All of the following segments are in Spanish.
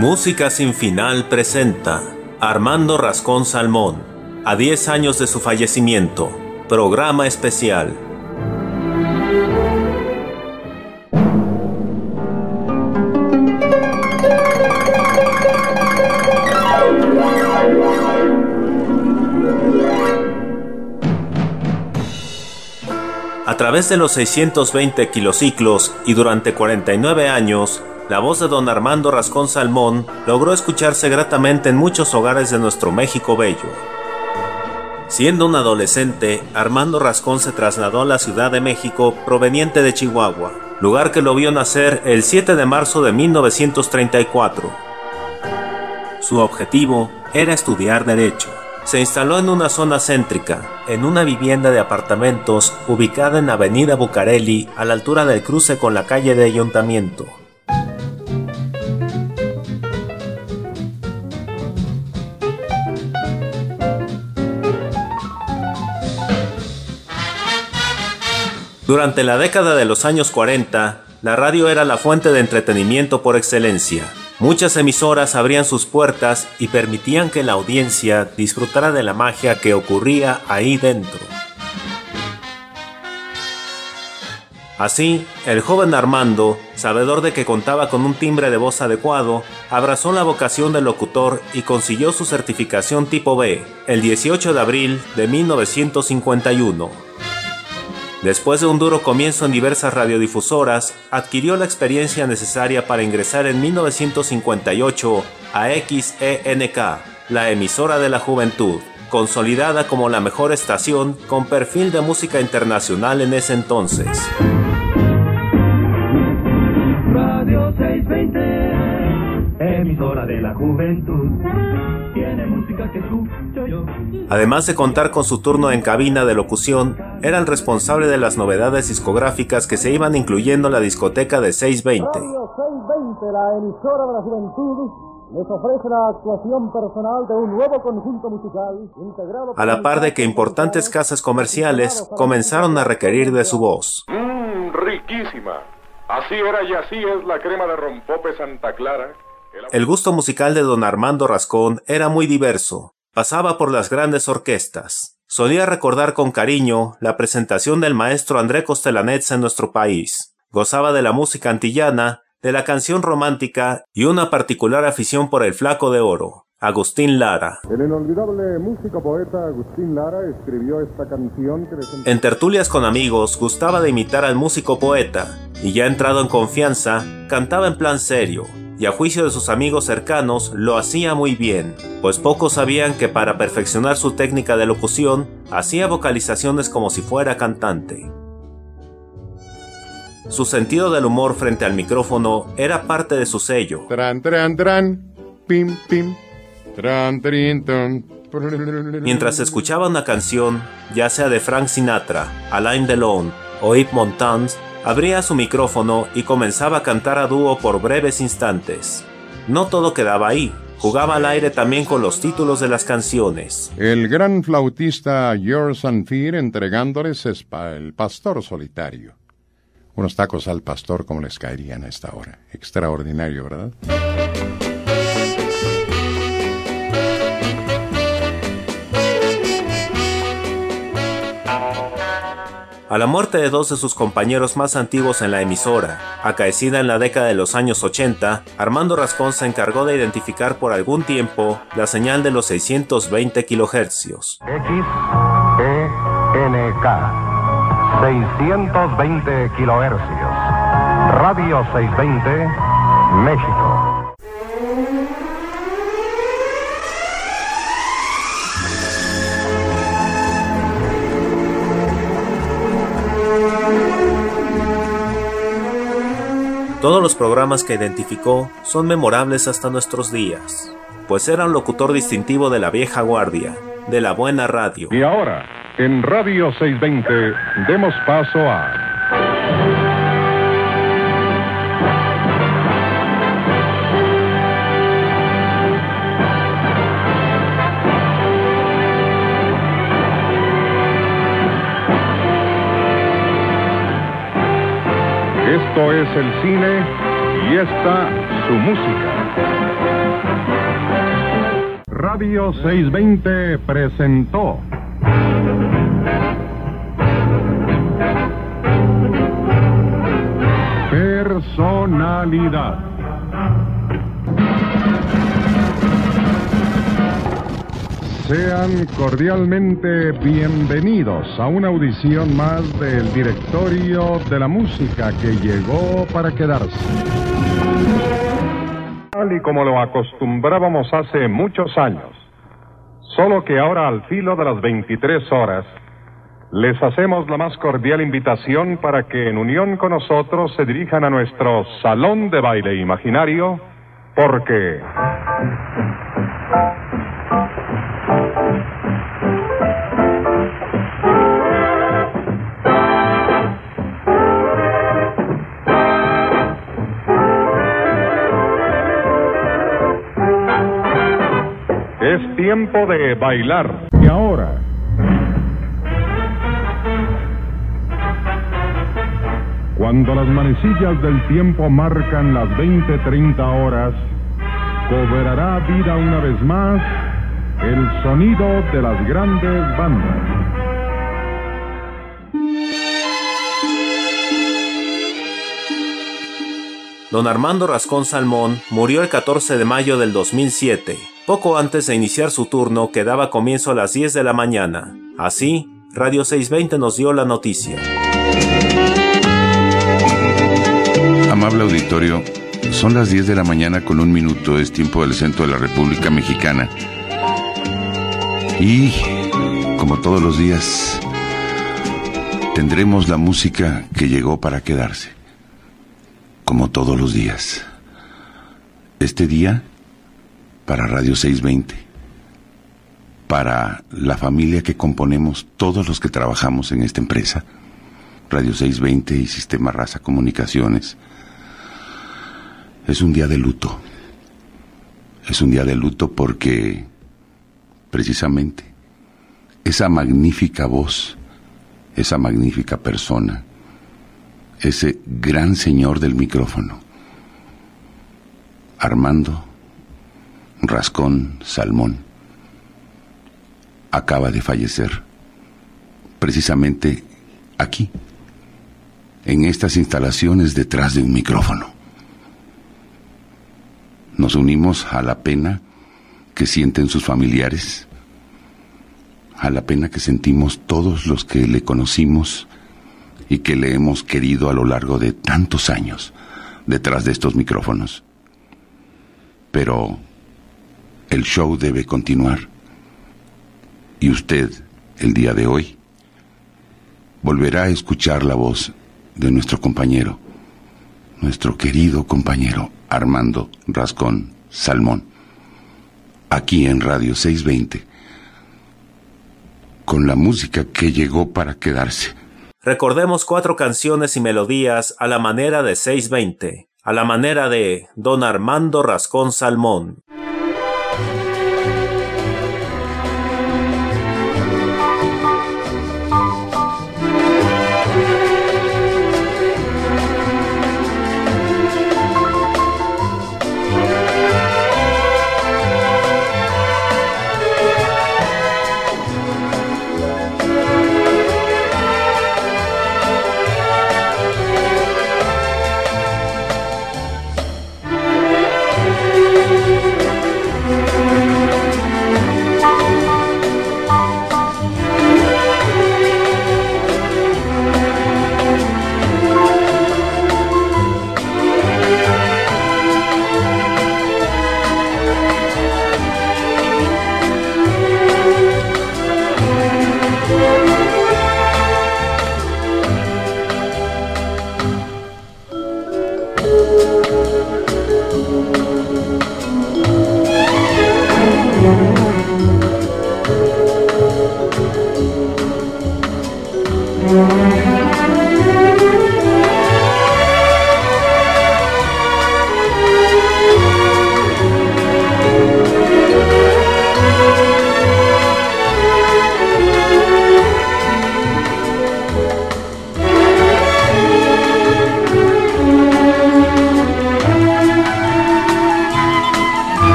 Música sin final presenta Armando Rascón Salmón, a 10 años de su fallecimiento, programa especial. A través de los 620 kilociclos y durante 49 años, la voz de don Armando Rascón Salmón logró escucharse gratamente en muchos hogares de nuestro México Bello. Siendo un adolescente, Armando Rascón se trasladó a la Ciudad de México proveniente de Chihuahua, lugar que lo vio nacer el 7 de marzo de 1934. Su objetivo era estudiar Derecho. Se instaló en una zona céntrica, en una vivienda de apartamentos ubicada en Avenida Bucareli, a la altura del cruce con la calle de Ayuntamiento. Durante la década de los años 40, la radio era la fuente de entretenimiento por excelencia. Muchas emisoras abrían sus puertas y permitían que la audiencia disfrutara de la magia que ocurría ahí dentro. Así, el joven Armando, sabedor de que contaba con un timbre de voz adecuado, abrazó la vocación de locutor y consiguió su certificación tipo B el 18 de abril de 1951. Después de un duro comienzo en diversas radiodifusoras, adquirió la experiencia necesaria para ingresar en 1958 a XENK, la emisora de la juventud, consolidada como la mejor estación con perfil de música internacional en ese entonces. Radio 620, emisora de la juventud. Además de contar con su turno en cabina de locución, era el responsable de las novedades discográficas que se iban incluyendo en la discoteca de 620. Radio 620, la emisora de la juventud, les ofrece la actuación personal de un nuevo conjunto musical integrado A la par de que importantes casas comerciales comenzaron a requerir de su voz. Mmm, riquísima. Así era y así es la crema de rompope Santa Clara. El gusto musical de don Armando Rascón era muy diverso. Pasaba por las grandes orquestas. Solía recordar con cariño la presentación del maestro André Costelanetz en nuestro país. Gozaba de la música antillana, de la canción romántica y una particular afición por el flaco de oro, Agustín Lara. El inolvidable músico poeta Agustín Lara escribió esta canción que les En tertulias con amigos gustaba de imitar al músico poeta, y ya entrado en confianza, cantaba en plan serio, y a juicio de sus amigos cercanos lo hacía muy bien, pues pocos sabían que para perfeccionar su técnica de locución, hacía vocalizaciones como si fuera cantante. Su sentido del humor frente al micrófono era parte de su sello, Tran, tran, tran, pim, pim, tran, trin. Mientras escuchaba una canción, ya sea de Frank Sinatra, Alain Delon o Yves Montand, abría su micrófono y comenzaba a cantar a dúo por breves instantes. No todo quedaba ahí, jugaba al aire también con los títulos de las canciones. El gran flautista George Sanfir entregándoles el pastor solitario. Unos tacos al pastor como les caerían a esta hora. Extraordinario, ¿verdad? A la muerte de dos de sus compañeros más antiguos en la emisora, acaecida en la década de los años 80, Armando Rascón se encargó de identificar por algún tiempo la señal de los 620 kHz. XENK 620 kilohercios. Radio 620, México. Los programas que identificó son memorables hasta nuestros días, pues era un locutor distintivo de la vieja guardia, de la buena radio. Y ahora, en Radio 620, demos paso a... Esto es el cine y esta su música. Radio 620 presentó. Personalidad Sean cordialmente bienvenidos a una audición más del directorio de la música que llegó para quedarse. Tal y como lo acostumbrábamos hace muchos años, solo que ahora al filo de las 23 horas, les hacemos la más cordial invitación para que en unión con nosotros se dirijan a nuestro salón de baile imaginario, porque... tiempo de bailar. Y ahora, Cuando las manecillas del tiempo marcan las 20-30 horas, cobrará vida una vez más el sonido de las grandes bandas. Don Armando Rascón Salmón murió el 14 de mayo del 2007, poco antes de iniciar su turno que daba comienzo a las 10 de la mañana. Así, Radio 620 nos dio la noticia. Amable auditorio, son las 10 de la mañana con un minuto, es tiempo del centro de la República Mexicana. Y, como todos los días, tendremos la música que llegó para quedarse. Como todos los días. Este día, para Radio 620, para la familia que componemos todos los que trabajamos en esta empresa, Radio 620 y Sistema Raza Comunicaciones, es un día de luto. Es un día de luto porque precisamente esa magnífica voz, esa magnífica persona, ese gran señor del micrófono, Armando Rascón Salmón, acaba de fallecer precisamente aquí, en estas instalaciones detrás de un micrófono. Nos unimos a la pena que sienten sus familiares, a la pena que sentimos todos los que le conocimos y que le hemos querido a lo largo de tantos años detrás de estos micrófonos. Pero el show debe continuar. Y usted, el día de hoy, volverá a escuchar la voz de nuestro compañero, nuestro querido compañero Armando Rascón Salmón, aquí en Radio 620, con la música que llegó para quedarse. Recordemos cuatro canciones y melodías a la manera de 620, a la manera de Don Armando Rascón Salmón.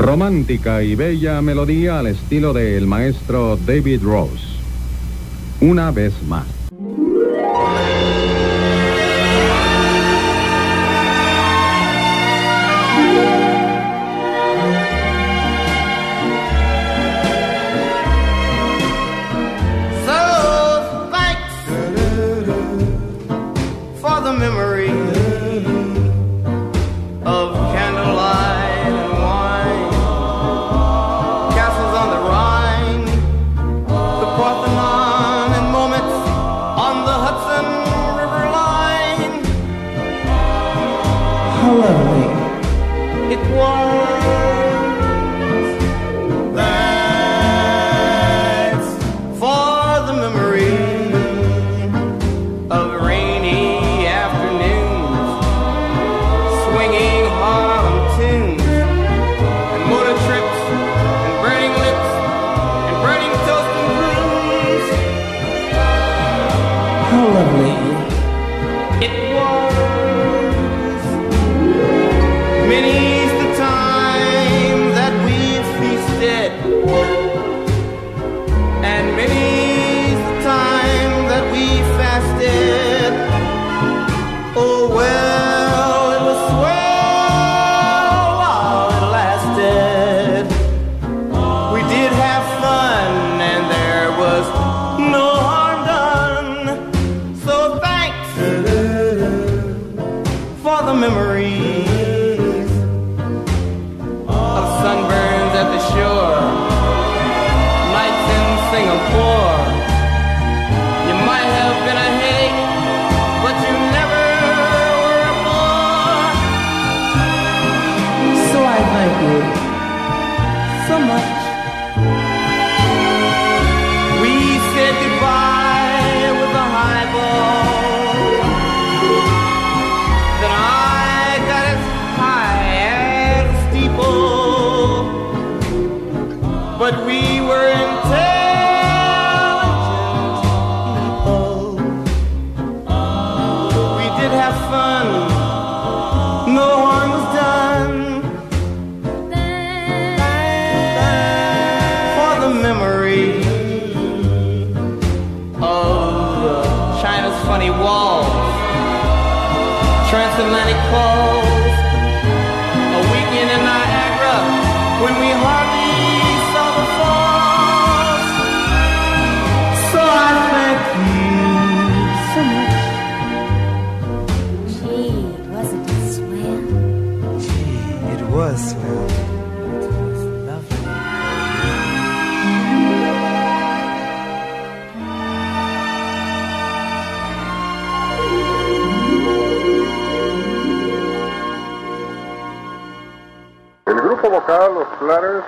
Romántica y bella melodía al estilo del maestro David Rose. Una vez más. only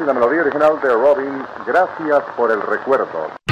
y la melodía original de Robin, Gracias por el recuerdo.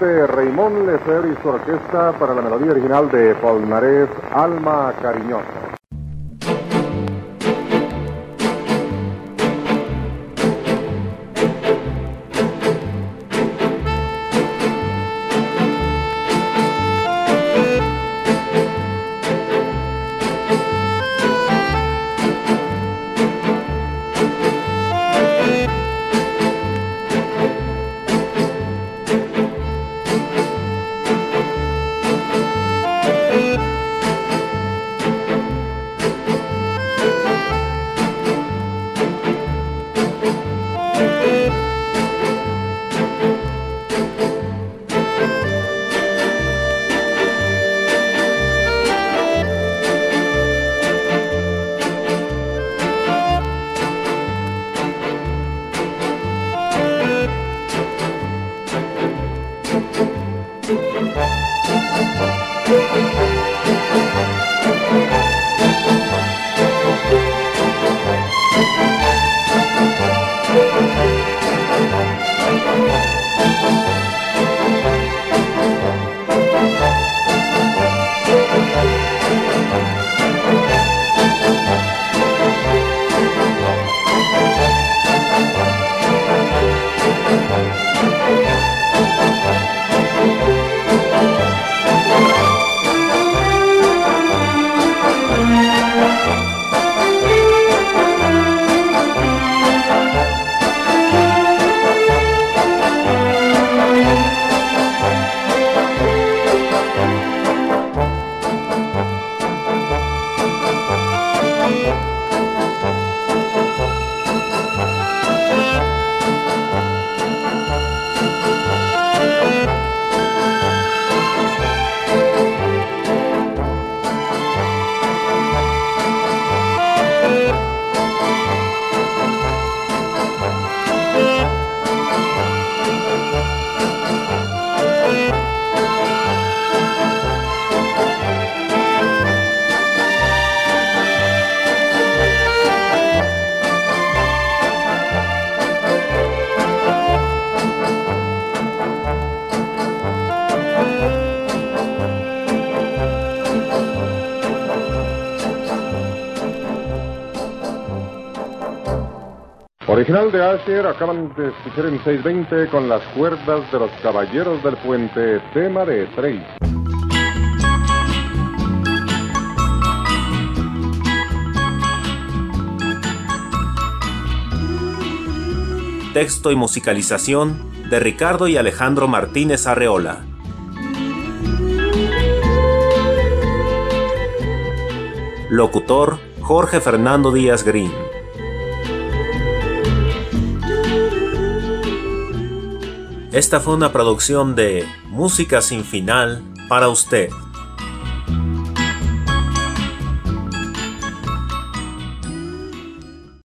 De Raymond Lefer y su orquesta para la melodía original de Polnareff, Alma Cariñosa. Original de Asher, acaban de escuchar en 620 con las cuerdas de los caballeros del puente, tema de Trace. Texto y musicalización de Ricardo y Alejandro Martínez Arreola. Locutor Jorge Fernando Díaz Green. Esta fue una producción de Música sin final para usted.